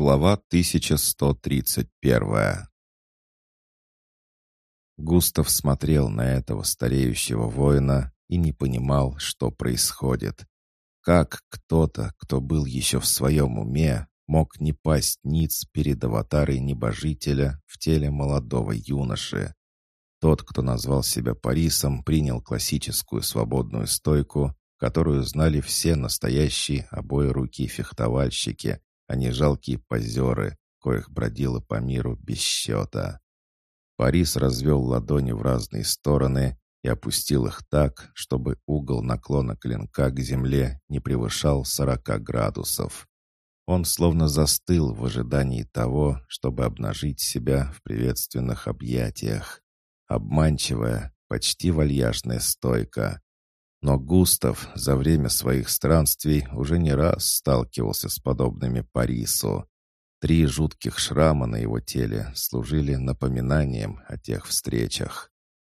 Глава 1131 Густав смотрел на этого стареющего воина и не понимал, что происходит. Как кто-то, кто был еще в своем уме, мог не пасть ниц перед аватарой небожителя в теле молодого юноши. Тот, кто назвал себя Парисом, принял классическую свободную стойку, которую знали все настоящие обои руки фехтовальщики, а не жалкие позеры, коих бродило по миру без счета. Парис развел ладони в разные стороны и опустил их так, чтобы угол наклона клинка к земле не превышал сорока градусов. Он словно застыл в ожидании того, чтобы обнажить себя в приветственных объятиях. Обманчивая, почти вальяжная стойка. Но Густав за время своих странствий уже не раз сталкивался с подобными Парису. Три жутких шрама на его теле служили напоминанием о тех встречах.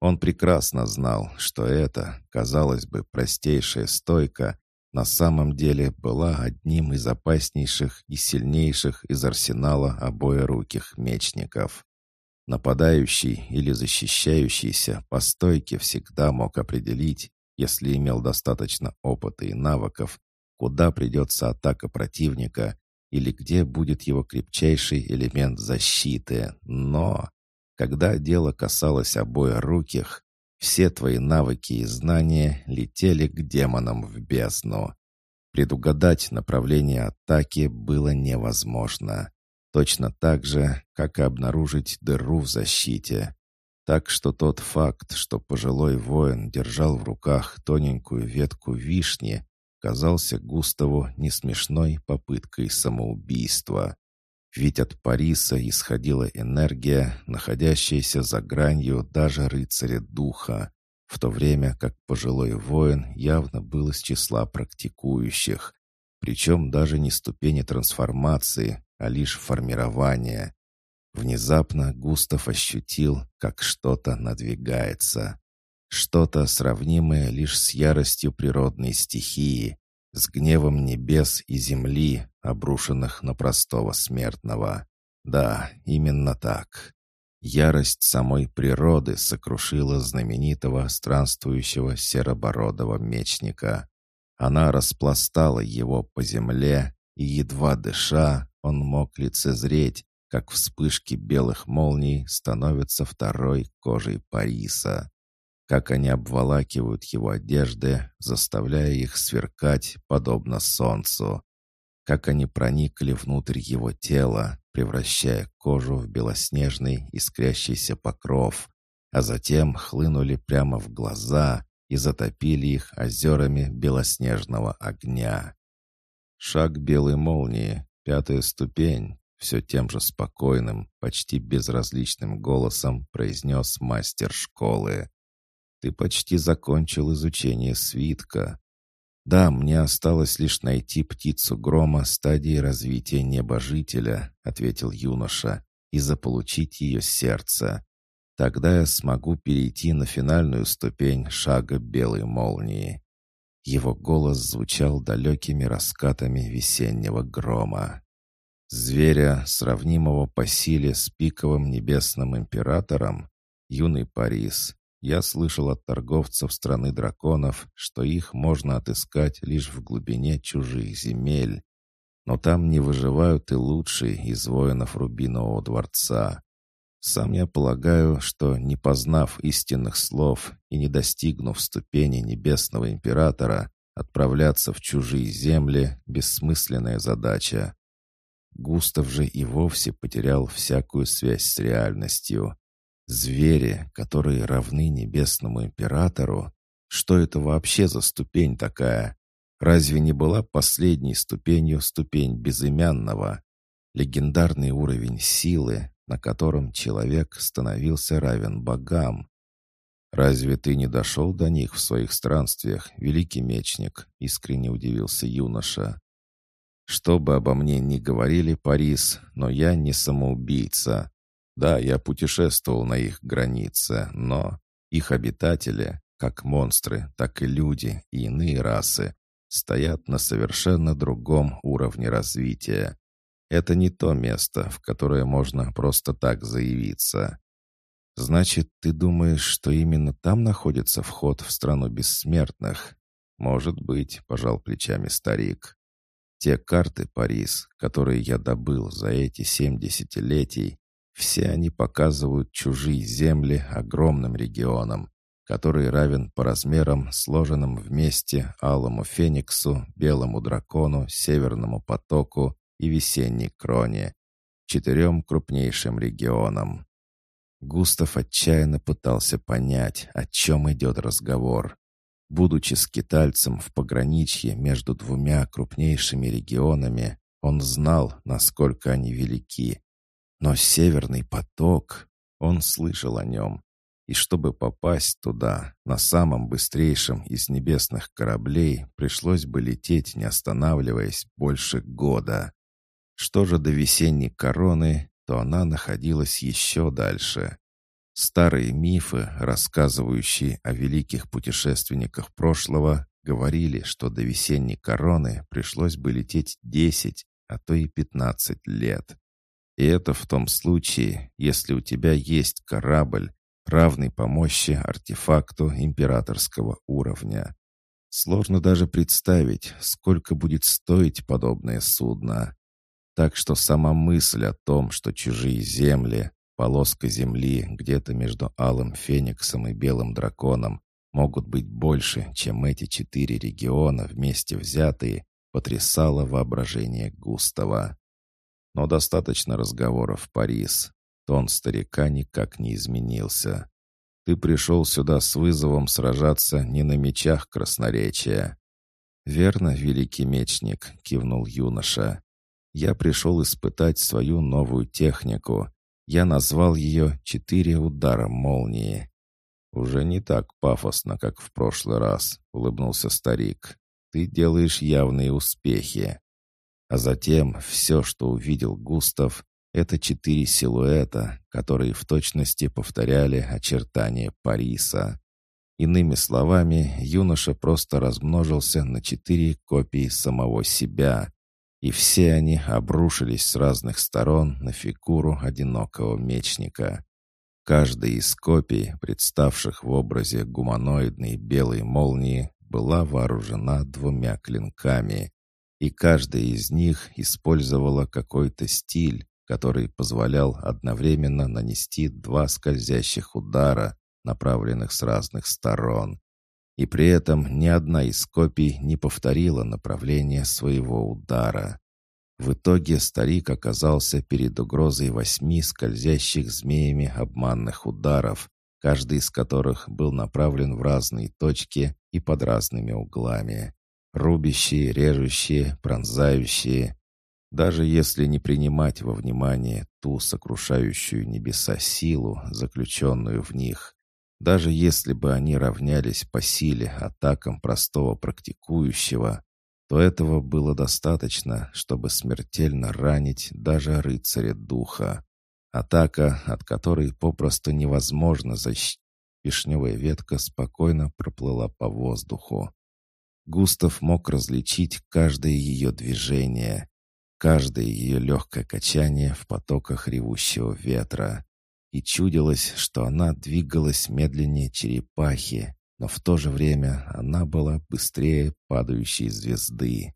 Он прекрасно знал, что это, казалось бы, простейшая стойка, на самом деле была одним из опаснейших и сильнейших из арсенала обоеруких мечников. Нападающий или защищающийся по стойке всегда мог определить, если имел достаточно опыта и навыков, куда придется атака противника или где будет его крепчайший элемент защиты. Но, когда дело касалось обоеруких, все твои навыки и знания летели к демонам в бездну. Предугадать направление атаки было невозможно. Точно так же, как и обнаружить дыру в защите. Так что тот факт, что пожилой воин держал в руках тоненькую ветку вишни, казался Густаву не смешной попыткой самоубийства. Ведь от Париса исходила энергия, находящаяся за гранью даже рыцаря духа, в то время как пожилой воин явно был из числа практикующих, причем даже не ступени трансформации, а лишь формирования. Внезапно Густав ощутил, как что-то надвигается. Что-то сравнимое лишь с яростью природной стихии, с гневом небес и земли, обрушенных на простого смертного. Да, именно так. Ярость самой природы сокрушила знаменитого странствующего серобородого мечника. Она распластала его по земле, и, едва дыша, он мог лицезреть, как вспышки белых молний становятся второй кожей Париса, как они обволакивают его одежды, заставляя их сверкать, подобно солнцу, как они проникли внутрь его тела, превращая кожу в белоснежный искрящийся покров, а затем хлынули прямо в глаза и затопили их озерами белоснежного огня. Шаг белой молнии, пятая ступень, все тем же спокойным, почти безразличным голосом произнес мастер школы. «Ты почти закончил изучение свитка. Да, мне осталось лишь найти птицу грома стадии развития небожителя», ответил юноша, «и заполучить ее сердце. Тогда я смогу перейти на финальную ступень шага белой молнии». Его голос звучал далекими раскатами весеннего грома. Зверя, сравнимого по силе с пиковым небесным императором, юный Парис, я слышал от торговцев страны драконов, что их можно отыскать лишь в глубине чужих земель. Но там не выживают и лучшие из воинов Рубинового дворца. Сам я полагаю, что, не познав истинных слов и не достигнув ступени небесного императора, отправляться в чужие земли — бессмысленная задача. Густав же и вовсе потерял всякую связь с реальностью. Звери, которые равны небесному императору, что это вообще за ступень такая? Разве не была последней ступенью ступень безымянного? Легендарный уровень силы, на котором человек становился равен богам. «Разве ты не дошел до них в своих странствиях, великий мечник?» — искренне удивился юноша. Что бы обо мне ни говорили, Парис, но я не самоубийца. Да, я путешествовал на их границе, но их обитатели, как монстры, так и люди и иные расы, стоят на совершенно другом уровне развития. Это не то место, в которое можно просто так заявиться. Значит, ты думаешь, что именно там находится вход в страну бессмертных? Может быть, пожал плечами старик. Те карты, Парис, которые я добыл за эти семь десятилетий, все они показывают чужие земли огромным регионам, который равен по размерам сложенным вместе Алому Фениксу, Белому Дракону, Северному Потоку и Весенней Кроне, четырем крупнейшим регионам. Густав отчаянно пытался понять, о чем идет разговор. Будучи скитальцем в пограничье между двумя крупнейшими регионами, он знал, насколько они велики. Но Северный поток, он слышал о нем, и чтобы попасть туда, на самом быстрейшем из небесных кораблей пришлось бы лететь, не останавливаясь, больше года. Что же до весенней короны, то она находилась еще дальше. Старые мифы, рассказывающие о великих путешественниках прошлого, говорили, что до весенней короны пришлось бы лететь 10, а то и 15 лет. И это в том случае, если у тебя есть корабль, равный по мощи артефакту императорского уровня. Сложно даже представить, сколько будет стоить подобное судно. Так что сама мысль о том, что чужие земли, полоска земли где-то между Алым Фениксом и Белым Драконом могут быть больше, чем эти четыре региона вместе взятые, потрясала воображение Густава. Но достаточно разговоров, Парис. Тон старика никак не изменился. «Ты пришел сюда с вызовом сражаться не на мечах красноречия». «Верно, великий мечник», — кивнул юноша. «Я пришел испытать свою новую технику. Я назвал ее «Четыре удара молнии». «Уже не так пафосно, как в прошлый раз», — улыбнулся старик. «Ты делаешь явные успехи». А затем все, что увидел Густав, это четыре силуэта, которые в точности повторяли очертания Париса. Иными словами, юноша просто размножился на четыре копии самого себя, и все они обрушились с разных сторон на фигуру одинокого мечника. Каждая из копий, представших в образе гуманоидной белой молнии, была вооружена двумя клинками, и каждая из них использовала какой-то стиль, который позволял одновременно нанести два скользящих удара, направленных с разных сторон. И при этом ни одна из копий не повторила направление своего удара. В итоге старик оказался перед угрозой восьми скользящих змеями обманных ударов, каждый из которых был направлен в разные точки и под разными углами. Рубящие, режущие, пронзающие, даже если не принимать во внимание ту сокрушающую небеса силу, заключенную в них, даже если бы они равнялись по силе атакам простого практикующего, то этого было достаточно, чтобы смертельно ранить даже рыцаря духа. Атака, от которой попросту невозможно защитить. Вишневая ветка спокойно проплыла по воздуху. Густав мог различить каждое ее движение, каждое ее легкое качание в потоках ревущего ветра. И чудилось, что она двигалась медленнее черепахи, но в то же время она была быстрее падающей звезды.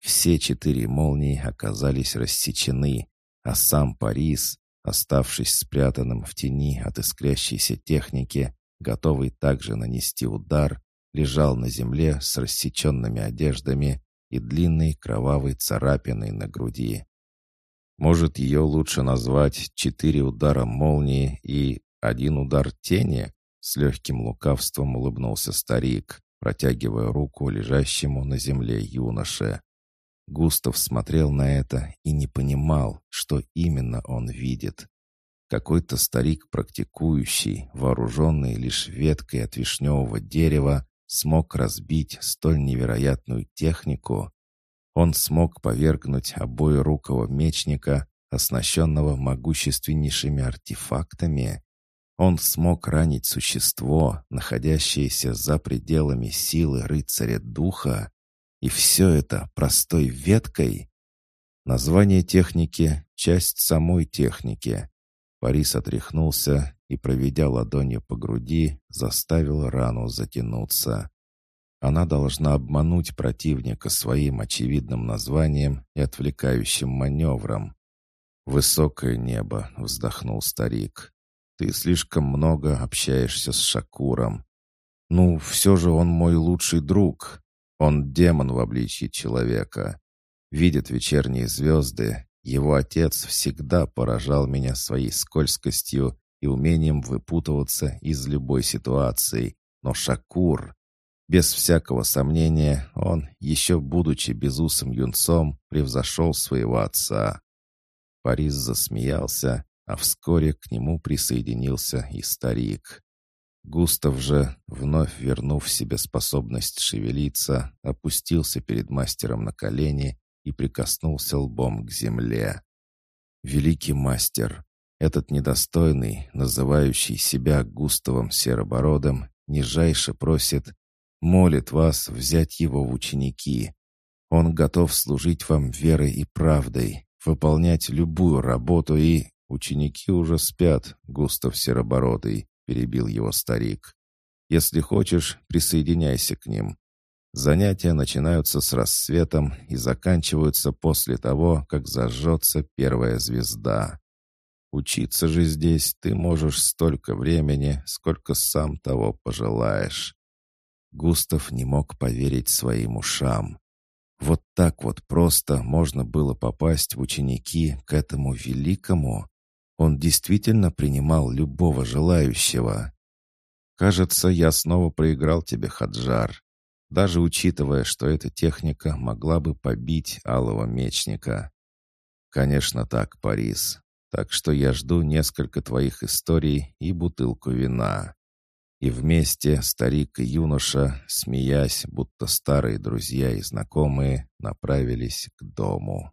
Все четыре молнии оказались рассечены, а сам Парис, оставшись спрятанным в тени от искрящейся техники, готовый также нанести удар, лежал на земле с рассеченными одеждами и длинной кровавой царапиной на груди. Может, ее лучше назвать «четыре удара молнии» и «один удар тени»? С легким лукавством улыбнулся старик, протягивая руку лежащему на земле юноше. Густав смотрел на это и не понимал, что именно он видит. Какой-то старик практикующий, вооруженный лишь веткой от вишневого дерева, смог разбить столь невероятную технику, он смог повергнуть обоирукого мечника, оснащенного могущественнейшими артефактами. Он смог ранить существо, находящееся за пределами силы рыцаря духа, и все это простой веткой. Название техники — часть самой техники. Парис отряхнулся и, проведя ладонью по груди, заставил рану затянуться. Она должна обмануть противника своим очевидным названием и отвлекающим маневром. «Высокое небо», — вздохнул старик. «Ты слишком много общаешься с Шакуром. Ну, все же он мой лучший друг. Он демон в обличье человека. Видит вечерние звезды. Его отец всегда поражал меня своей скользкостью и умением выпутываться из любой ситуации. Но Шакур... Без всякого сомнения, он, еще будучи безусым юнцом, превзошел своего отца. Парис засмеялся, а вскоре к нему присоединился и старик. Густав же, вновь вернув себе способность шевелиться, опустился перед мастером на колени и прикоснулся лбом к земле. «Великий мастер, этот недостойный, называющий себя Густавом Серобородом, нижайше просит молит вас взять его в ученики. Он готов служить вам верой и правдой, выполнять любую работу и... Ученики уже спят, Густав Серобородый, перебил его старик. Если хочешь, присоединяйся к ним. Занятия начинаются с рассветом и заканчиваются после того, как зажжется первая звезда. Учиться же здесь ты можешь столько времени, сколько сам того пожелаешь. Густав не мог поверить своим ушам. Вот так вот просто можно было попасть в ученики к этому великому. Он действительно принимал любого желающего. «Кажется, я снова проиграл тебе, Хаджар, даже учитывая, что эта техника могла бы побить алого мечника». «Конечно так, Парис. Так что я жду несколько твоих историй и бутылку вина». И вместе старик и юноша, смеясь, будто старые друзья и знакомые, направились к дому.